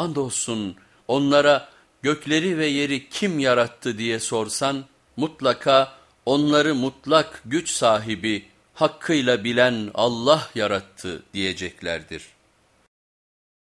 Andolsun onlara gökleri ve yeri kim yarattı diye sorsan mutlaka onları mutlak güç sahibi hakkıyla bilen Allah yarattı diyeceklerdir.